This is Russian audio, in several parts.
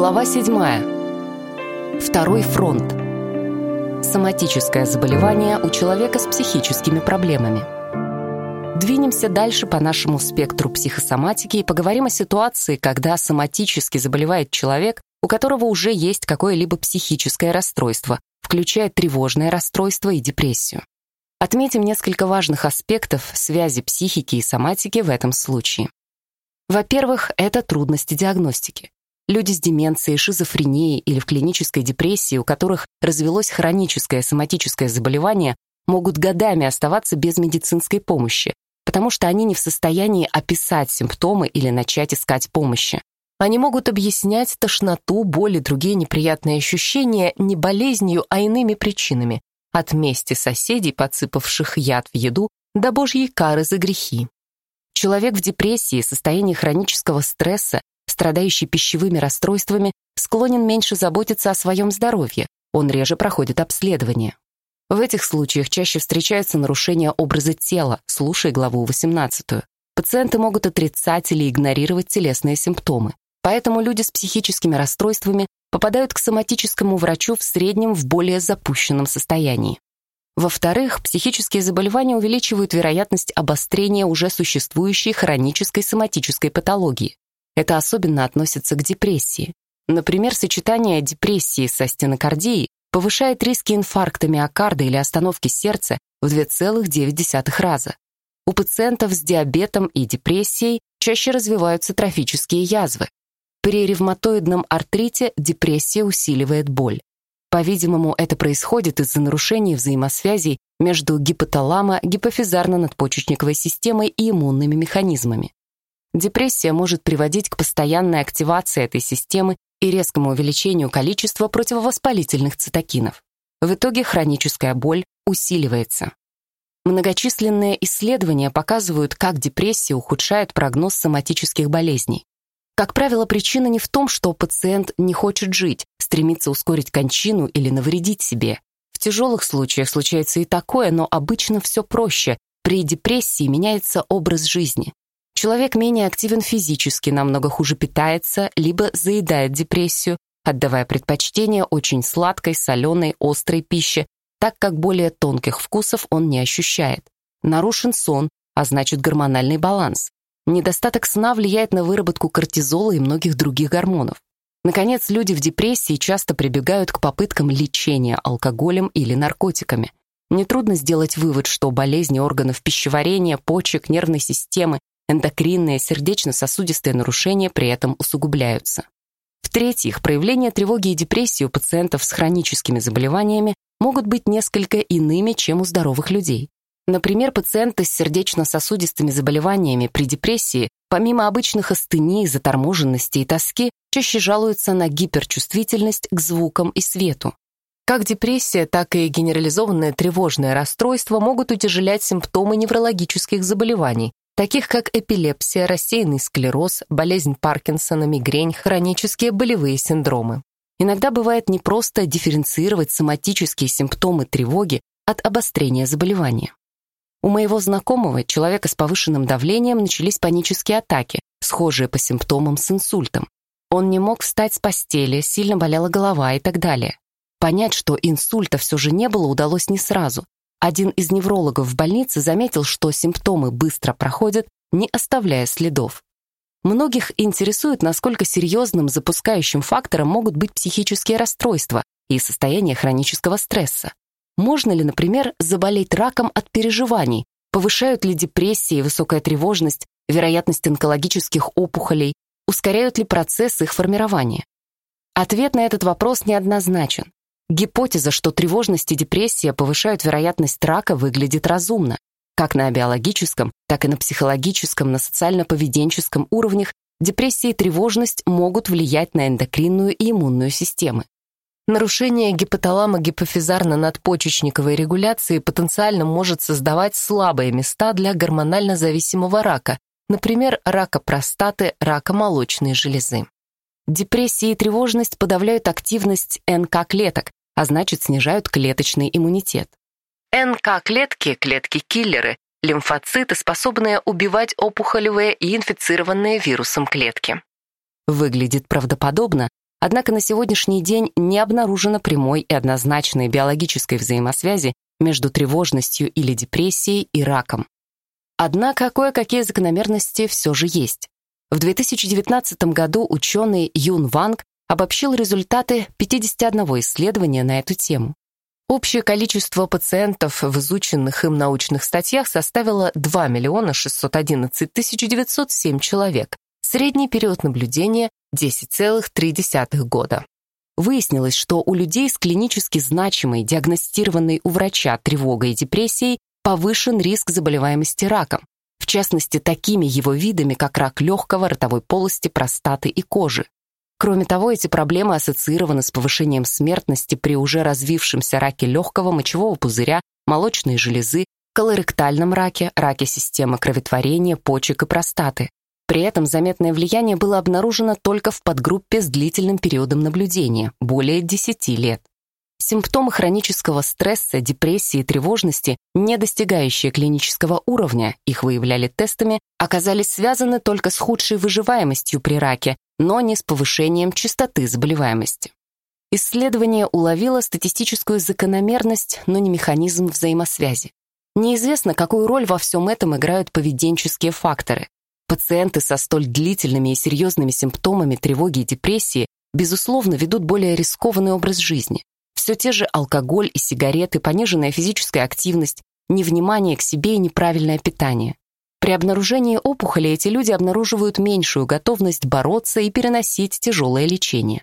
Глава 7. Второй фронт. Соматическое заболевание у человека с психическими проблемами. Двинемся дальше по нашему спектру психосоматики и поговорим о ситуации, когда соматически заболевает человек, у которого уже есть какое-либо психическое расстройство, включая тревожное расстройство и депрессию. Отметим несколько важных аспектов связи психики и соматики в этом случае. Во-первых, это трудности диагностики. Люди с деменцией, шизофренией или в клинической депрессии, у которых развелось хроническое соматическое заболевание, могут годами оставаться без медицинской помощи, потому что они не в состоянии описать симптомы или начать искать помощи. Они могут объяснять тошноту, боль и другие неприятные ощущения не болезнью, а иными причинами, от мести соседей, подсыпавших яд в еду, до божьей кары за грехи. Человек в депрессии, состоянии хронического стресса, страдающий пищевыми расстройствами, склонен меньше заботиться о своем здоровье, он реже проходит обследование. В этих случаях чаще встречаются нарушения образа тела, слушай главу 18. Пациенты могут отрицать или игнорировать телесные симптомы. Поэтому люди с психическими расстройствами попадают к соматическому врачу в среднем в более запущенном состоянии. Во-вторых, психические заболевания увеличивают вероятность обострения уже существующей хронической соматической патологии. Это особенно относится к депрессии. Например, сочетание депрессии со стенокардией повышает риски инфаркта миокарда или остановки сердца в 2,9 раза. У пациентов с диабетом и депрессией чаще развиваются трофические язвы. При ревматоидном артрите депрессия усиливает боль. По-видимому, это происходит из-за нарушений взаимосвязей между гипоталамо-гипофизарно-надпочечниковой системой и иммунными механизмами. Депрессия может приводить к постоянной активации этой системы и резкому увеличению количества противовоспалительных цитокинов. В итоге хроническая боль усиливается. Многочисленные исследования показывают, как депрессия ухудшает прогноз соматических болезней. Как правило, причина не в том, что пациент не хочет жить, стремится ускорить кончину или навредить себе. В тяжелых случаях случается и такое, но обычно все проще. При депрессии меняется образ жизни. Человек менее активен физически, намного хуже питается, либо заедает депрессию, отдавая предпочтение очень сладкой, соленой, острой пище, так как более тонких вкусов он не ощущает. Нарушен сон, а значит гормональный баланс. Недостаток сна влияет на выработку кортизола и многих других гормонов. Наконец, люди в депрессии часто прибегают к попыткам лечения алкоголем или наркотиками. Нетрудно сделать вывод, что болезни органов пищеварения, почек, нервной системы, эндокринные, сердечно-сосудистые нарушения при этом усугубляются. В-третьих, проявления тревоги и депрессии у пациентов с хроническими заболеваниями могут быть несколько иными, чем у здоровых людей. Например, пациенты с сердечно-сосудистыми заболеваниями при депрессии, помимо обычных астении, заторможенности и тоски, чаще жалуются на гиперчувствительность к звукам и свету. Как депрессия, так и генерализованное тревожное расстройство могут утяжелять симптомы неврологических заболеваний, таких как эпилепсия, рассеянный склероз, болезнь Паркинсона, мигрень, хронические болевые синдромы. Иногда бывает непросто дифференцировать соматические симптомы тревоги от обострения заболевания. У моего знакомого, человека с повышенным давлением, начались панические атаки, схожие по симптомам с инсультом. Он не мог встать с постели, сильно болела голова и так далее. Понять, что инсульта все же не было, удалось не сразу. Один из неврологов в больнице заметил, что симптомы быстро проходят, не оставляя следов. Многих интересует, насколько серьезным запускающим фактором могут быть психические расстройства и состояние хронического стресса. Можно ли, например, заболеть раком от переживаний? Повышают ли депрессия и высокая тревожность, вероятность онкологических опухолей? Ускоряют ли процесс их формирования? Ответ на этот вопрос неоднозначен. Гипотеза, что тревожность и депрессия повышают вероятность рака, выглядит разумно. Как на биологическом, так и на психологическом, на социально-поведенческом уровнях депрессия и тревожность могут влиять на эндокринную и иммунную системы. Нарушение гипоталамо-гипофизарно-надпочечниковой регуляции потенциально может создавать слабые места для гормонально зависимого рака, например, рака простаты, рака молочной железы. Депрессия и тревожность подавляют активность НК-клеток, а значит снижают клеточный иммунитет. НК-клетки, клетки-киллеры, лимфоциты, способные убивать опухолевые и инфицированные вирусом клетки. Выглядит правдоподобно, Однако на сегодняшний день не обнаружено прямой и однозначной биологической взаимосвязи между тревожностью или депрессией и раком. Однако кое-какие закономерности все же есть. В 2019 году ученый Юн Ванг обобщил результаты 51 исследования на эту тему. Общее количество пациентов в изученных им научных статьях составило 2 миллиона 611 907 человек. Средний период наблюдения – 10,3 года. Выяснилось, что у людей с клинически значимой, диагностированной у врача тревогой и депрессией повышен риск заболеваемости раком, в частности, такими его видами, как рак легкого, ротовой полости, простаты и кожи. Кроме того, эти проблемы ассоциированы с повышением смертности при уже развившемся раке легкого, мочевого пузыря, молочной железы, колоректальном раке, раке системы кроветворения, почек и простаты. При этом заметное влияние было обнаружено только в подгруппе с длительным периодом наблюдения, более 10 лет. Симптомы хронического стресса, депрессии и тревожности, не достигающие клинического уровня, их выявляли тестами, оказались связаны только с худшей выживаемостью при раке, но не с повышением частоты заболеваемости. Исследование уловило статистическую закономерность, но не механизм взаимосвязи. Неизвестно, какую роль во всем этом играют поведенческие факторы. Пациенты со столь длительными и серьезными симптомами тревоги и депрессии, безусловно, ведут более рискованный образ жизни все те же алкоголь и сигареты, пониженная физическая активность, невнимание к себе и неправильное питание. При обнаружении опухоли эти люди обнаруживают меньшую готовность бороться и переносить тяжелое лечение.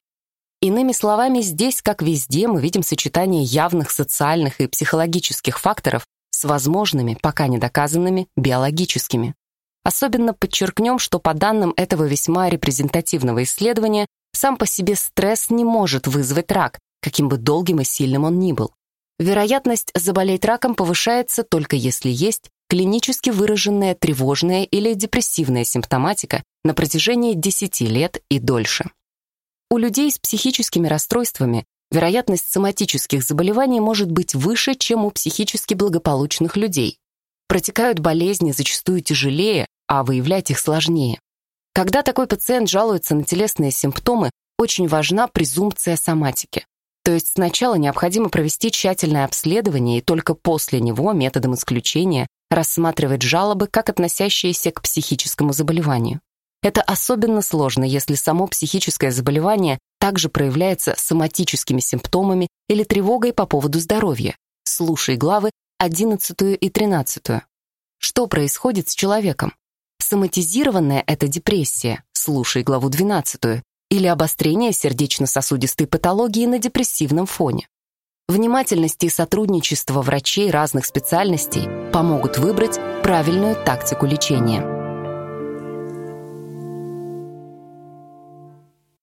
Иными словами, здесь, как везде, мы видим сочетание явных социальных и психологических факторов с возможными, пока не доказанными, биологическими. Особенно подчеркнем, что по данным этого весьма репрезентативного исследования, сам по себе стресс не может вызвать рак, каким бы долгим и сильным он ни был. Вероятность заболеть раком повышается только если есть клинически выраженная тревожная или депрессивная симптоматика на протяжении 10 лет и дольше. У людей с психическими расстройствами вероятность соматических заболеваний может быть выше, чем у психически благополучных людей. Протекают болезни зачастую тяжелее, а выявлять их сложнее. Когда такой пациент жалуется на телесные симптомы, очень важна презумпция соматики. То есть сначала необходимо провести тщательное обследование и только после него методом исключения рассматривать жалобы как относящиеся к психическому заболеванию. Это особенно сложно, если само психическое заболевание также проявляется соматическими симптомами или тревогой по поводу здоровья. Слушай главы 11 и 13. Что происходит с человеком? Соматизированная это депрессия. Слушай главу 12 или обострение сердечно-сосудистой патологии на депрессивном фоне. Внимательность и сотрудничество врачей разных специальностей помогут выбрать правильную тактику лечения.